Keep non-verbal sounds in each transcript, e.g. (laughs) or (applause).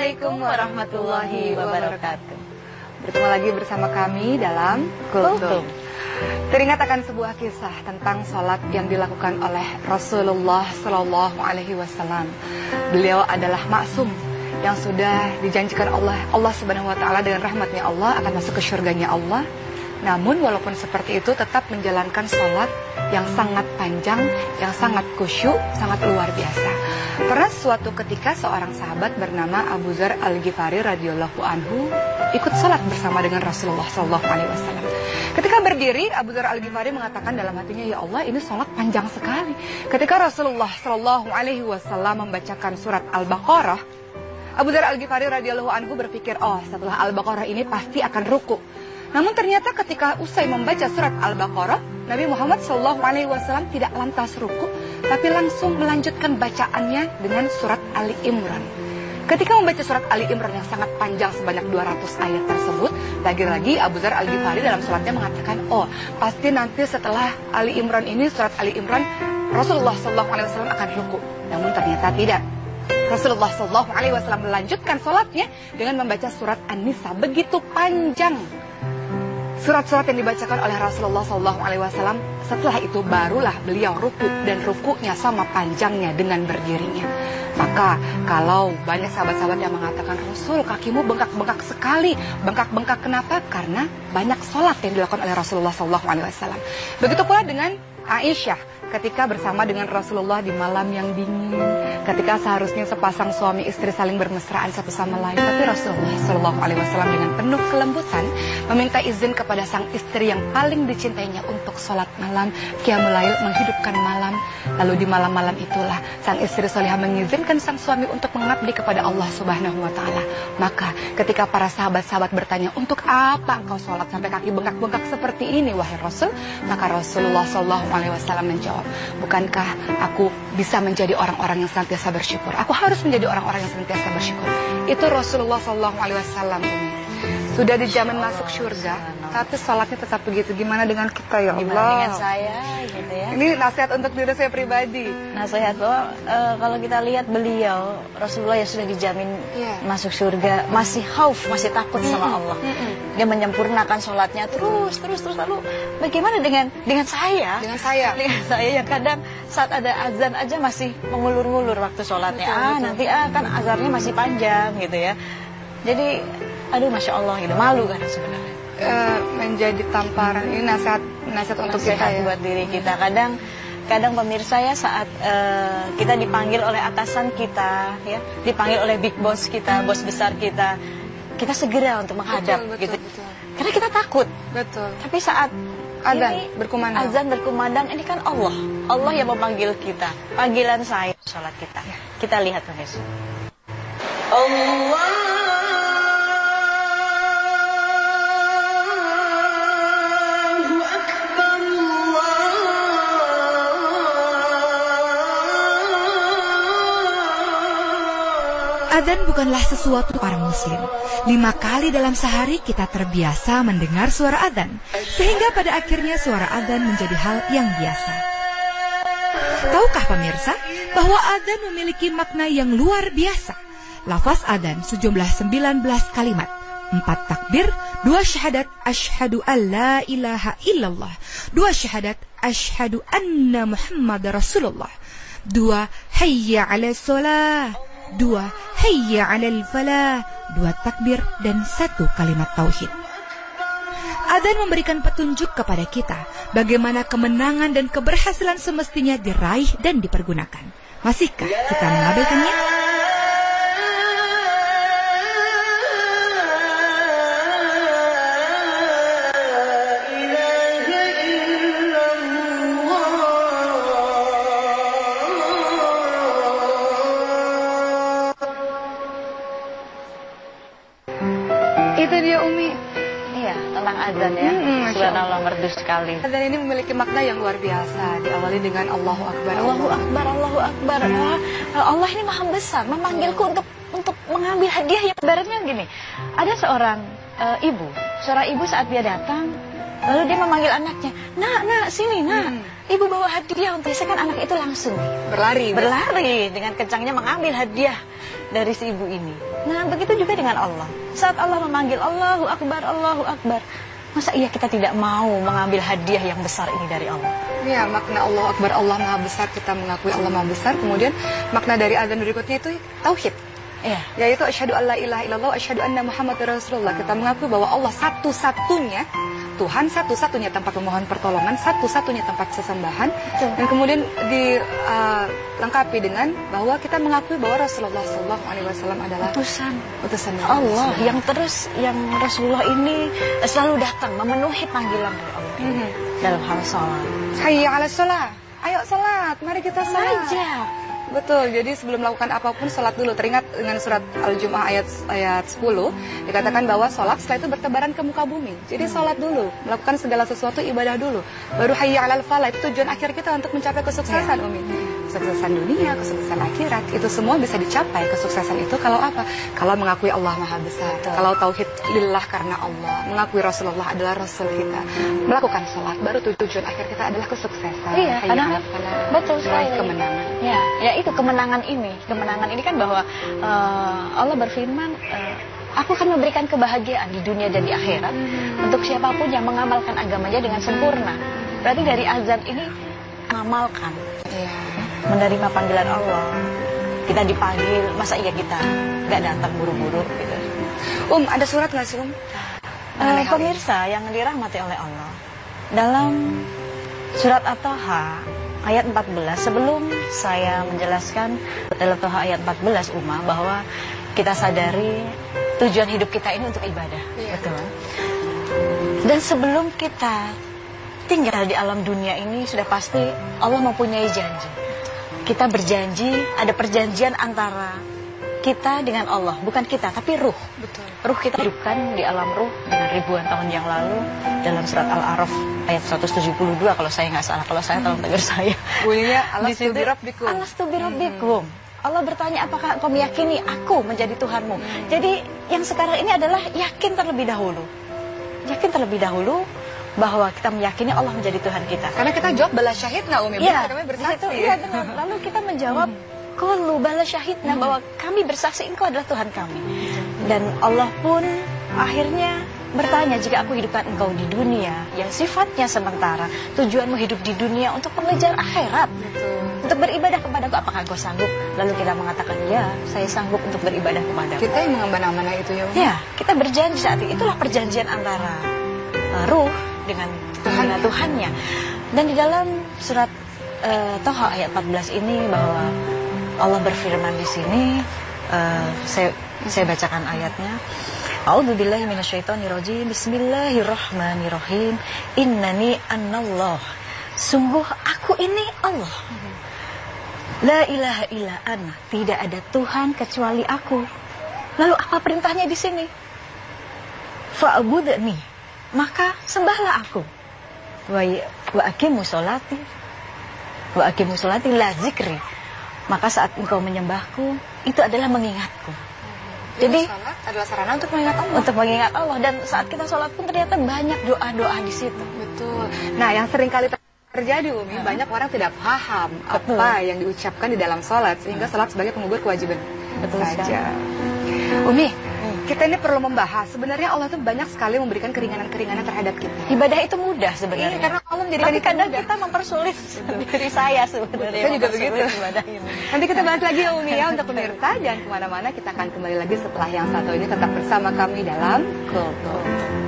Assalamualaikum warahmatullahi wabarakatuh. Bertemu lagi bersama kami dalam Kultum. Teringat akan sebuah kisah tentang sholat yang dilakukan oleh Rasulullah Sallallahu Alaihi Wasallam. Beliau adalah maksum yang sudah dijanjikan Allah Allah Subhanahu Wa Taala dengan rahmatnya Allah akan masuk ke surganya Allah. Namun walaupun seperti itu tetap menjalankan sholat yang sangat panjang, yang sangat khusyuk, sangat luar biasa. Pernah suatu ketika seorang sahabat bernama Abu Zar Al-Ghifari radhiyallahu anhu ikut sholat bersama dengan Rasulullah Shallallahu alaihi wasallam. Ketika berdiri, Abu Zar Al-Ghifari mengatakan dalam hatinya, "Ya Allah, ini sholat panjang sekali." Ketika Rasulullah Shallallahu alaihi wasallam membacakan surat Al-Baqarah, Abu Zar Al-Ghifari radhiyallahu anhu berpikir, "Oh, setelah Al-Baqarah ini pasti akan ruku." Namun ternyata ketika usai membaca surat Al-Baqarah, Nabi Muhammad SAW tidak lantas ruku, tapi langsung melanjutkan bacaannya dengan surat Ali Imran. Ketika membaca surat Ali Imran yang sangat panjang sebanyak 200 ayat tersebut, lagi-lagi Abu Zar Al-Ghifari dalam suratnya mengatakan, oh pasti nanti setelah Ali Imran ini, surat Ali Imran, Rasulullah SAW akan ruku. Namun ternyata tidak. Rasulullah SAW melanjutkan sholatnya dengan membaca surat An-Nisa begitu panjang surat-surat yang dibacakan oleh Rasulullah SAW. Setelah itu barulah beliau ruku dan rukunya sama panjangnya dengan berdirinya. Maka kalau banyak sahabat-sahabat yang mengatakan Rasul kakimu bengkak-bengkak sekali, bengkak-bengkak kenapa? Karena banyak sholat yang dilakukan oleh Rasulullah SAW. Begitu pula dengan Aisyah ketika bersama dengan Rasulullah di malam yang dingin, ketika seharusnya sepasang suami istri saling bermesraan satu sama lain, tapi Rasulullah Wasallam dengan penuh kelembutan meminta izin kepada sang istri yang paling dicintainya untuk sholat malam, kiamulail menghidupkan malam, lalu di malam-malam itulah sang istri solihah mengizinkan sang suami untuk mengabdi kepada Allah Subhanahu Wa Taala. Maka ketika para sahabat-sahabat bertanya untuk apa engkau sholat sampai kaki bengkak-bengkak seperti ini wahai Rasul, maka Rasulullah Wasallam menjawab bukankah aku bisa menjadi orang-orang yang senantiasa bersyukur? Aku harus menjadi orang-orang yang senantiasa bersyukur. Itu Rasulullah Sallallahu Alaihi Wasallam. Sudah dijamin masuk surga, tapi sholatnya tetap begitu. Gimana dengan kita ya Allah? Gimana dengan saya gitu ya? Ini nasihat untuk diri saya pribadi. Nasihat bahwa uh, kalau kita lihat beliau Rasulullah yang sudah dijamin yeah. masuk surga, masih hauf, masih takut sama Allah. Mm -mm. Dia menyempurnakan sholatnya terus, terus, terus. Lalu bagaimana dengan dengan saya? Dengan saya? (laughs) Dengan saya yang kadang saat ada azan aja masih mengulur-ngulur waktu sholatnya. Betul, ah betul. nanti ah kan azannya masih panjang gitu ya. Jadi aduh masya Allah gitu malu kan sebenarnya. Uh, menjadi tamparan. Ini nasihat nasihat untuk nasihat kita ya. buat diri kita. Kadang kadang pemirsa ya saat uh, kita dipanggil oleh atasan kita ya dipanggil oleh big boss kita bos besar kita kita segera untuk menghadap betul, gitu. betul. karena kita takut. Betul. tapi saat Adzan ini berkumandang. azan berkumandang ini kan Allah. Allah yang memanggil kita. Panggilan saya sholat kita. Kita lihat pemirsa. Allah Adzan bukanlah sesuatu para muslim. Lima kali dalam sehari kita terbiasa mendengar suara adzan, sehingga pada akhirnya suara adzan menjadi hal yang biasa. Tahukah pemirsa bahwa adzan memiliki makna yang luar biasa? Lafaz adzan sejumlah 19 kalimat, empat takbir, dua syahadat asyhadu la ilaha illallah, dua syahadat asyhadu anna Muhammad Rasulullah, dua hayya ala salah, dua hayya 'alal falah, dua takbir dan satu kalimat tauhid. Adzan memberikan petunjuk kepada kita bagaimana kemenangan dan keberhasilan semestinya diraih dan dipergunakan. Masihkah kita mengabaikannya? Adzan ini memiliki makna yang luar biasa. Diawali dengan Allahu Akbar. Allahu Akbar, Allahu Akbar. Wah, Allah ini maha besar, memanggilku untuk untuk mengambil hadiah yang ibaratnya gini. Ada seorang eh, ibu, seorang ibu saat dia datang Lalu dia memanggil anaknya, nak, nak, sini, nak. Hmm. Ibu bawa hadiah untuk saya kan anak itu langsung Berlari. berlari dengan kencangnya mengambil hadiah dari si ibu ini. Nah, begitu juga dengan Allah. Saat Allah memanggil Allahu Akbar, Allahu Akbar. Masa iya kita tidak mau mengambil hadiah yang besar ini dari Allah? Ya, makna Allah Akbar, Allah Maha Besar, kita mengakui Allah Maha Besar. Kemudian makna dari azan berikutnya itu tauhid. Iya. Yaitu asyhadu alla ilaha illallah, asyhadu anna Muhammad Rasulullah. Kita mengakui bahwa Allah satu-satunya Tuhan satu-satunya tempat pemohon pertolongan, satu-satunya tempat sesembahan. Betul. Dan kemudian dilengkapi dengan bahwa kita mengakui bahwa Rasulullah Shallallahu Alaihi Wasallam adalah Utusan utusan Allah yang terus yang Rasulullah ini selalu datang memenuhi panggilan dari Allah Mhm. dalam hal sholat. Hayya ala sholat. Ayo sholat, mari kita sholat. Saja. Betul, jadi sebelum melakukan apa pun sholat dulu. Teringat dengan surat Al-Jum'ah ayat ayat 10 dikatakan bahwa sholat setelah itu bertebaran ke muka bumi. Jadi sholat dulu, melakukan segala sesuatu ibadah dulu. Baru hayya alal falah itu tujuan akhir kita untuk mencapai kesuksesan, Umi. Kesuksesan dunia, kesuksesan akhirat, itu semua bisa dicapai kesuksesan itu kalau apa? Kalau mengakui Allah Maha Besar, kalau tauhid lillah karena Allah, mengakui Rasulullah adalah Rasul kita, melakukan sholat, baru tujuan akhir kita adalah kesuksesan. Iya, karena betul sekali. kemenangan. Ya, ya itu kemenangan ini. Kemenangan ini kan bahwa eh, Allah berfirman, eh, Aku akan memberikan kebahagiaan di dunia dan di akhirat untuk siapa pun yang mengamalkan agamanya dengan sempurna. Berarti dari azan ini mengamalkan, Iya. Menerima panggilan Allah. Kita dipanggil, masa iya kita nggak datang buru-buru gitu. Um, ada surat nggak sih Um? Ini. pemirsa yang dirahmati oleh Allah dalam surat At-Taha ayat 14 sebelum saya menjelaskan dalam Taha ayat 14 Uma bahwa kita sadari tujuan hidup kita ini untuk ibadah Iya. betul dan sebelum kita tinggal di alam dunia ini sudah pasti Allah mempunyai janji kita berjanji ada perjanjian antara kita dengan Allah bukan kita tapi ruh Betul. Ruh kita hidupkan di alam ruh dengan ribuan tahun yang lalu dalam surat Al-Araf ayat 172 kalau saya nggak salah. Kalau saya tolong tegur saya. Bunyinya Di alas situ, tu birabbikum. Alas tu birabbikum. Allah bertanya apakah engkau meyakini aku menjadi Tuhanmu. Jadi yang sekarang ini adalah yakin terlebih dahulu. Yakin terlebih dahulu bahwa kita meyakini Allah menjadi Tuhan kita. Karena kita jawab balas syahid nggak Umi? Iya, bersaksi. situ, iya benar. Lalu kita menjawab, Kullu bala syahidna bahwa kami bersaksi engkau adalah Tuhan kami. Dan Allah pun akhirnya bertanya jika aku hidupkan engkau di dunia yang sifatnya sementara, tujuanmu hidup di dunia untuk mengejar akhirat, Betul. untuk beribadah kepadaku, apakah engkau sanggup? Lalu kita mengatakan, ya, saya sanggup untuk beribadah kepadamu. Kita yang mengemban amanah itu ya. Ya, kita berjanji saat itu. Itulah perjanjian antara uh, ruh dengan Tuhan Tuhannya. Dan di dalam surat uh, Toha ayat 14 ini bahwa Allah berfirman di sini, uh, saya saya bacakan ayatnya. A'udzubillahi minasyaitonirrajim. Bismillahirrahmanirrahim. Innani annallah. Sungguh aku ini Allah. La ilaha illa ana. Tidak ada Tuhan kecuali aku. Lalu apa perintahnya di sini? Fa'budni. Maka sembahlah aku. Wa wa aqimu sholati. Wa aqimu sholati la zikri. Maka saat engkau menyembahku, itu adalah mengingatku. Jadi Jadi sholat adalah sarana untuk mengingat Allah. untuk mengingat Allah dan saat kita sholat pun ternyata banyak doa-doa di situ. Betul. Nah, yang sering kali ter- terjadi Umi, banyak orang tidak paham Betul. apa yang diucapkan di dalam sholat sehingga sholat sebagai pengubur kewajiban. Betul saja. Umi, kita ini perlu membahas sebenarnya Allah tuh banyak sekali memberikan keringanan-keringanan terhadap kita. Ibadah itu mudah sebenarnya. Iya, karena Allah menjadikan Tapi itu kadang mudah. kita mempersulit (laughs) diri saya sebenarnya. Saya juga begitu. ibadah ini. Nanti kita bahas lagi ya Umi ya untuk pemirsa Jangan ke mana-mana kita akan kembali lagi setelah yang satu ini Tetap bersama kami dalam Kultur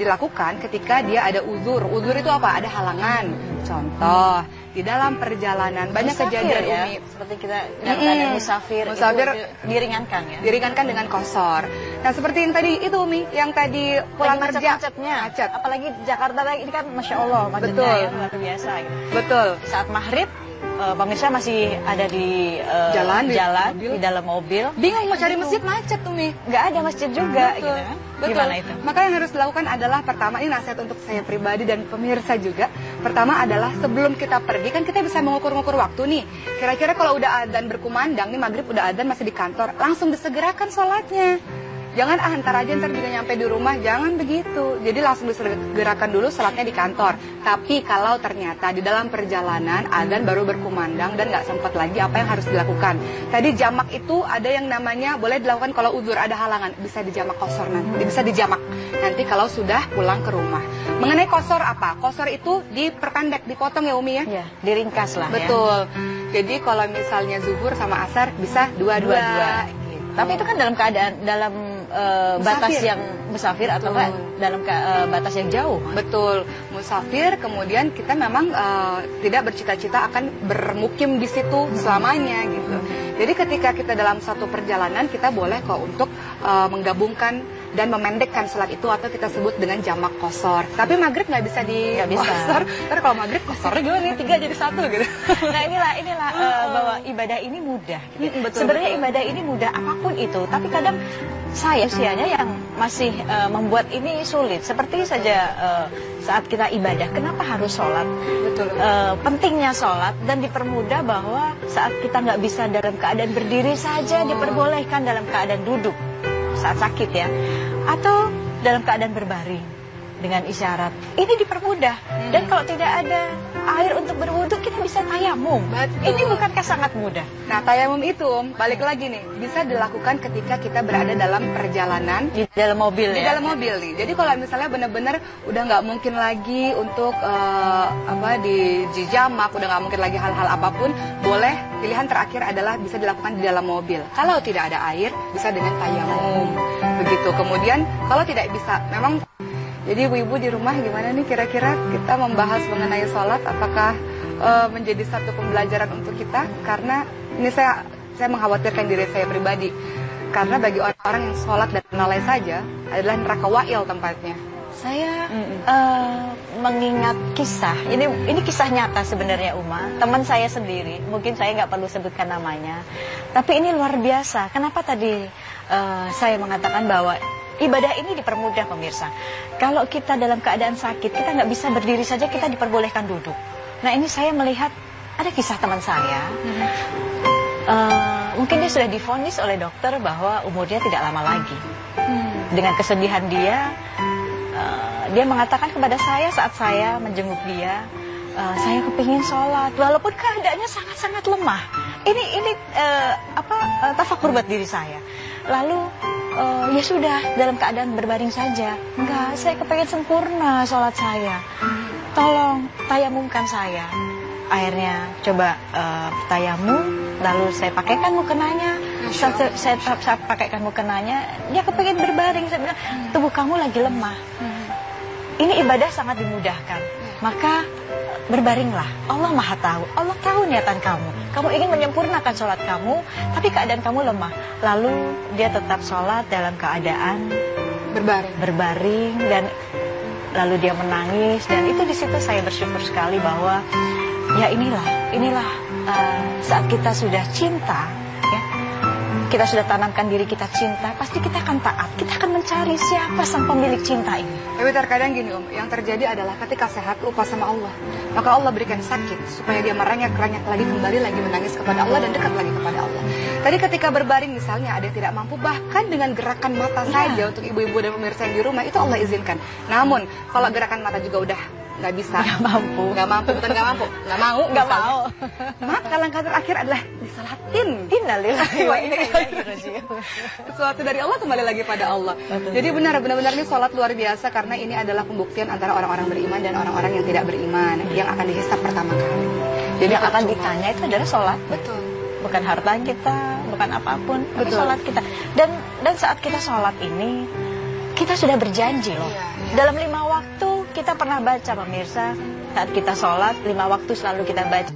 dilakukan ketika dia ada uzur. Uzur itu apa? Ada halangan. Contoh, di dalam perjalanan banyak Musafir kejadian ya, Umi seperti kita dalam Mm-mm. keadaan musafir, Musafir. itu di- diringankan ya. diringankan dengan kosor. Nah, seperti yang tadi itu Umi, yang tadi pulang Lagi kerja macet-macetnya. Macet. Apalagi Jakarta ini kan masya Allah macetnya Betul. ya luar biasa. Gitu. Betul. Saat maghrib uh, pemirsa masih ada di uh, jalan, jalan di, di dalam mobil. Bingung mau cari masjid macet tuh Mi. Nggak ada masjid juga Betul. gitu kan. Betul. Gimana itu? Maka yang harus dilakukan adalah pertama ini nasihat untuk saya pribadi dan pemirsa juga. Pertama adalah sebelum kita pergi kan kita bisa mengukur-ngukur waktu nih. Kira-kira kalau udah adzan berkumandang nih maghrib udah adzan masih di kantor, langsung disegerakan sholatnya. Jangan ah ntar aja ntar juga nyampe di rumah, jangan begitu. Jadi langsung disegerakan dulu sholatnya di kantor. Tapi kalau ternyata di dalam perjalanan adzan baru berkumandang dan nggak sempat lagi apa yang harus dilakukan. Tadi jamak itu ada yang namanya boleh dilakukan kalau uzur ada halangan, bisa dijamak kosor nanti, bisa dijamak nanti kalau sudah pulang ke rumah. Mengenai kosor apa? Kosor itu diperpendek, dipotong ya Umi ya? Ya, diringkas lah ya. Betul. Jadi kalau misalnya zuhur sama asar bisa dua-dua. Dua-dua. Gitu. Tapi itu kan dalam keadaan dalam uh, batas yang musafir atau enggak dalam uh, batas yang jauh. Betul, musafir. Kemudian kita memang eh, tidak bercita-cita akan bermukim di situ selamanya gitu. Jadi ketika kita dalam satu perjalanan kita boleh kok untuk eh, menggabungkan dan memendekkan sholat itu atau kita sebut dengan jamak kosor. Tapi maghrib nggak bisa di Nggak bisa. kosor. Karena kalau maghrib kosornya gimana nih tiga jadi satu gitu. (laughs) Nah inilah inilah uh, bahwa ibadah ini mudah. gitu. Betul, Sebenarnya betul. ibadah ini mudah apa pun itu, tapi kadang saya usianya yang masih uh, membuat ini sulit. Seperti saja uh, saat kita ibadah, kenapa harus sholat? Betul. Eh, pentingnya sholat dan dipermudah bahwa saat kita nggak bisa dalam keadaan berdiri saja diperbolehkan dalam keadaan duduk saat sakit ya. Atau dalam keadaan berbaring dengan isyarat. Ini dipermudah. Dan kalau tidak ada air untuk berwudhu kita bisa tayamum. Betul. ini bukankah sangat mudah? Nah, tayamum itu Om, balik lagi nih, bisa dilakukan ketika kita berada dalam perjalanan di dalam mobil di ya? dalam mobil nih. Jadi kalau misalnya benar-benar udah nggak mungkin lagi untuk eh, apa di dijamak, udah nggak mungkin lagi hal-hal apa pun, boleh pilihan terakhir adalah bisa dilakukan di dalam mobil. Kalau tidak ada air, bisa dengan tayamum. Begitu. Kemudian kalau tidak bisa, memang jadi ibu-ibu di rumah gimana nih kira-kira kita membahas mengenai sholat apakah eh, menjadi satu pembelajaran untuk kita karena ini saya saya mengkhawatirkan diri saya pribadi karena bagi orang-orang yang sholat dan lalai saja adalah neraka wa'il tempatnya. Saya Mm-mm. eh, mengingat kisah. Ini ini kisah nyata sebenarnya Uma. Teman saya sendiri. Mungkin saya nggak perlu sebutkan namanya. Tapi ini luar biasa. Kenapa tadi eh, saya mengatakan bahwa ibadah ini dipermudah pemirsa. Kalau kita dalam keadaan sakit, kita nggak bisa berdiri saja, kita diperbolehkan duduk. Nah ini saya melihat ada kisah teman saya. Eh, mungkin dia sudah difonis oleh dokter bahwa umurnya tidak lama lagi. Dengan kesedihan dia, eh, dia mengatakan kepada saya saat saya menjenguk dia, eh, saya kepingin sholat, walaupun keadaannya sangat-sangat lemah. Ini ini eh, apa eh, tafakur buat diri saya. Lalu eh, ya sudah dalam keadaan berbaring saja. Enggak, saya kepingin sempurna sholat saya. Tolong tayamumkan saya. Akhirnya coba eh, tayamum, lalu saya pakaikan mukenanya. Saat saya, saya, saya pakaikan mukenanya, dia kepingin berbaring. Saya bilang, tubuh kamu lagi lemah. Ini ibadah sangat dimudahkan. Maka berbaringlah. Allah Maha tahu. Allah tahu niatan kamu. Kamu ingin menyempurnakan sholat kamu, tapi keadaan kamu lemah. Lalu dia tetap sholat dalam keadaan Berbaring. berbaring dan lalu dia menangis dan itu di situ saya bersyukur sekali bahwa ya inilah inilah uh, saat kita sudah cinta kita sudah tanamkan diri kita cinta pasti kita akan taat kita akan mencari siapa sang pemilik cinta ini Tapi terkadang gini Om, yang terjadi adalah ketika sehat lupa sama Allah. Maka Allah berikan sakit supaya dia merengek-rengek lagi kembali lagi menangis kepada Allah dan dekat lagi kepada Allah. Tadi ketika berbaring misalnya ada yang tidak mampu bahkan dengan gerakan mata Iya. saja untuk ibu-ibu dan pemirsa yang di rumah itu Allah izinkan. Namun kalau gerakan mata juga udah nggak bisa, Nggak mampu. nggak mampu bukan nggak mampu, nggak mau, nggak mau (laughs) Maka langkah terakhir adalah disalatin. innalillahi wa inna ilaihi sesuatu dari Allah kembali lagi pada Allah. Betul. Jadi benar benar-benar ini sholat luar biasa karena ini adalah pembuktian antara orang-orang beriman dan orang-orang yang tidak beriman yang akan dihisap pertama kali. Jadi yang akan ditanya itu adalah sholat Betul. bukan harta kita, bukan apa pun, tapi Betul. sholat kita. Dan dan saat kita sholat ini, kita sudah berjanji loh. Iya, iya. Dalam lima waktu kita pernah baca pemirsa, saat kita sholat lima waktu selalu kita baca.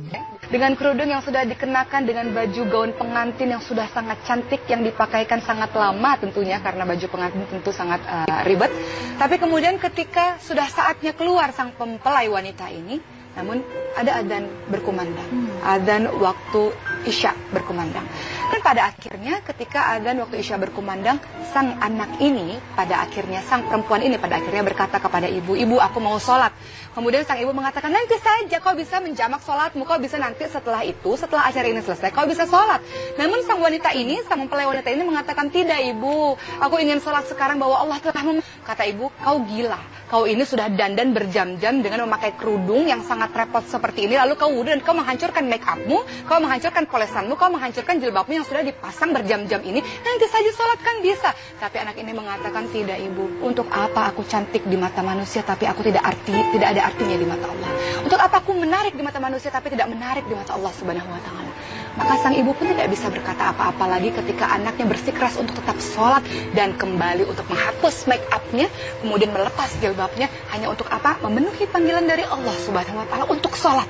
Dengan kerudung yang sudah dikenakan dengan baju gaun pengantin yang sudah sangat cantik yang dipakaikan sangat lama tentunya karena baju pengantin tentu sangat eh, ribet. Tapi kemudian ketika sudah saatnya keluar sang mempelai wanita ini, namun ada adzan berkumandang. adzan waktu Isya berkumandang. Dan pada akhirnya ketika adzan waktu Isya berkumandang, sang anak ini pada akhirnya sang perempuan ini pada akhirnya berkata kepada ibu, "Ibu, aku mau sholat." Kemudian sang ibu mengatakan, "Nanti saja kau bisa menjamak sholatmu, kau bisa nanti setelah itu, setelah acara ini selesai, kau bisa sholat." Namun sang wanita ini, sang mempelai wanita ini mengatakan, "Tidak, Ibu. Aku ingin sholat sekarang bahwa Allah telah mem-" Kata ibu, "Kau gila. Kau ini sudah dandan berjam-jam dengan memakai kerudung yang sangat repot seperti ini, lalu kau wudhu dan kau menghancurkan make upmu, kau menghancurkan polesanmu, kau menghancurkan jilbabmu yang sudah dipasang berjam-jam ini, nanti saja sholat kan bisa. Tapi anak ini mengatakan tidak ibu, untuk apa aku cantik di mata manusia tapi aku tidak arti, tidak ada artinya di mata Allah. Untuk apa aku menarik di mata manusia tapi tidak menarik di mata Allah Subhanahu wa taala. Maka sang ibu pun tidak bisa berkata apa-apa lagi ketika anaknya bersikeras untuk tetap sholat dan kembali untuk menghapus make upnya, kemudian melepas jilbabnya hanya untuk apa? Memenuhi panggilan dari Allah Subhanahu wa taala untuk sholat.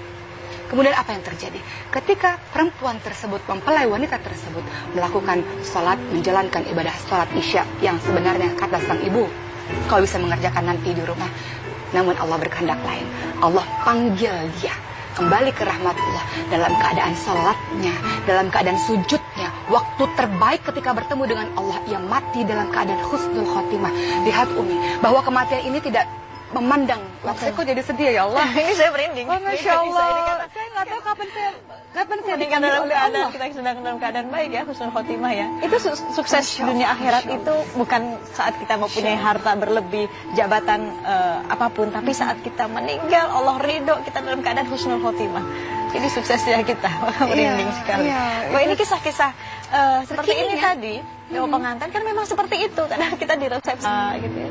Kemudian apa yang terjadi? Ketika perempuan tersebut, mempelai wanita tersebut melakukan sholat, menjalankan ibadah sholat isya yang sebenarnya kata sang ibu, kau bisa mengerjakan nanti di rumah. Namun Allah berkehendak lain. Allah panggil dia kembali ke rahmatullah dalam keadaan sholatnya, dalam keadaan sujudnya, waktu terbaik ketika bertemu dengan Allah, ia mati dalam keadaan husnul khotimah. Lihat Umi, bahwa kematian ini tidak memandang. Saya kok jadi sedih ya Allah. (laughs) ini saya merinding. Oh, Masya Allah. Saya nggak tahu kapan saya kapan saya dipanggil dalam keadaan kita sedang dalam keadaan baik ya husnul khotimah ya. Itu su- sukses dunia akhirat itu bukan saat kita mempunyai harta berlebih jabatan eh, apa pun tapi saat kita meninggal Allah ridho kita dalam keadaan husnul khotimah. Jadi suksesnya kita. (laughs) Merinding sekali. iya, Wah ini kisah-kisah eh, seperti ini tadi Dewa pengantin kan memang seperti itu. Karena kita di resepsi Ah, gitu ya.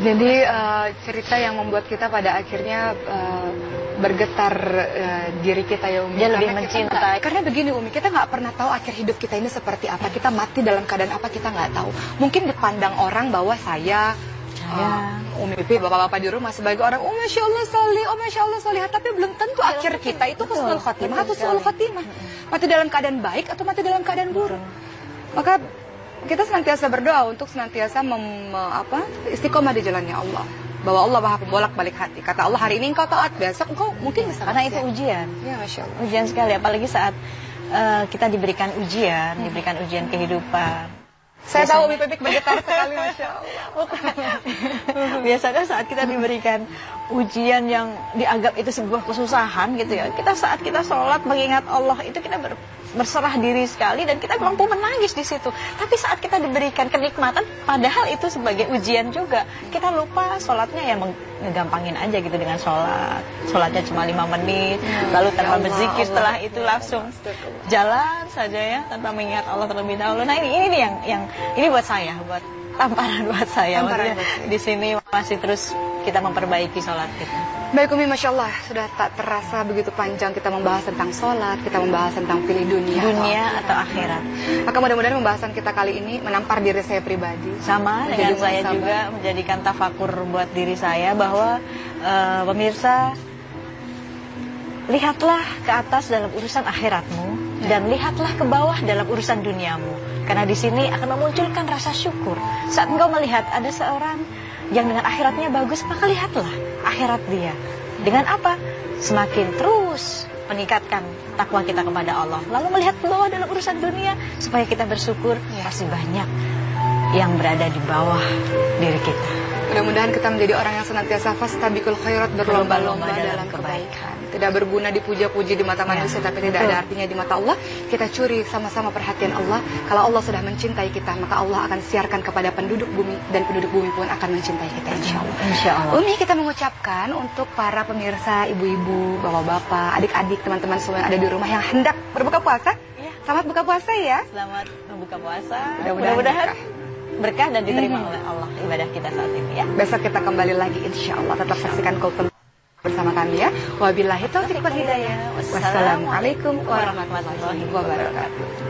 Jadi eh, cerita yang membuat kita pada akhirnya eh, bergetar eh, diri kita ya Umi. Dia lebih Karena kita mencintai. nggak- karena begini Umi, kita nggak pernah tahu akhir hidup kita ini seperti apa. Kita mati dalam keadaan apa kita nggak tahu. Mungkin dipandang orang bahwa saya Saya. Umi Pipi, bapak-bapak di rumah sebagai orang, oh masya Allah solih, oh masya Allah solih, tapi belum tentu akhir kita itu husnul khotimah atau sekali. khotimah. Mati dalam keadaan baik atau mati dalam keadaan buruk. Maka kita senantiasa berdoa untuk senantiasa mem, apa, istiqomah di jalannya Allah. Bahwa Allah maha pembolak balik hati. Kata Allah hari ini engkau taat, besok engkau mungkin bisa karena itu ujian Ya masya Allah. ujian sekali apalagi saat eh, kita diberikan ujian diberikan ujian kehidupan Saya tahu Umi Pipik bergetar sekali masya Allah. (laughs) Biasanya saat kita diberikan ujian yang dianggap itu sebuah kesusahan gitu ya. Kita saat kita sholat mengingat Allah itu kita ber- berserah diri sekali dan kita mampu menangis di situ. Tapi saat kita diberikan kenikmatan, padahal itu sebagai ujian juga. Kita lupa sholatnya ya meng- ngegampangin aja gitu dengan sholat. Sholatnya cuma lima menit, lalu tanpa Allah, berzikir Allah. setelah itu langsung jalan saja ya tanpa mengingat Allah terlebih dahulu. Nah ini ini nih yang yang ini buat saya, buat tamparan buat saya. Tamparan Maksudnya buat saya. di sini masih terus kita memperbaiki sholat kita. Baik Umi, Masya Allah, sudah tak terasa begitu panjang kita membahas tentang sholat, kita membahas tentang pilih dunia. Dunia atau akhirat. Maka mudah-mudahan pembahasan kita kali ini menampar diri saya pribadi. Sama dengan saya muhasabah. juga menjadikan tafakur buat diri saya bahwa eh, pemirsa lihatlah ke atas dalam urusan akhiratmu dan lihatlah ke bawah dalam urusan duniamu. Karena di sini akan memunculkan rasa syukur. Saat engkau melihat ada seorang yang dengan akhiratnya bagus, maka lihatlah akhirat dia. Dengan apa? Semakin terus meningkatkan takwa kita kepada Allah. Lalu melihat ke bawah dalam urusan dunia supaya kita bersyukur masih banyak yang berada di bawah diri kita. Mudah-mudahan kita menjadi orang yang senantiasa fastabikul khairat berlomba-lomba Berlomba-lomba dalam dalam kebaikan. Tidak berguna dipuja-puji di mata manusia tapi tidak ada artinya di mata Allah. Kita curi sama-sama perhatian Allah. Kalau Allah sudah mencintai kita, maka Allah akan siarkan kepada penduduk bumi dan penduduk bumi pun akan mencintai kita insya Allah. Insya Allah. Umi kita mengucapkan untuk para pemirsa, ibu-ibu, bapak-bapak, adik-adik, teman-teman semua yang ada di rumah yang hendak berbuka puasa. Iya. Selamat buka puasa ya. Selamat membuka puasa. Mudah-mudahan Mudah-mudahan berkah dan diterima Mhm. oleh Allah ibadah kita saat ini ya. Besok kita kembali lagi insya Allah. Tetap saksikan Kultum bersama kami ya. Wabillahi taufiq wal hidayah. Wassalamualaikum warahmatullahi wabarakatuh.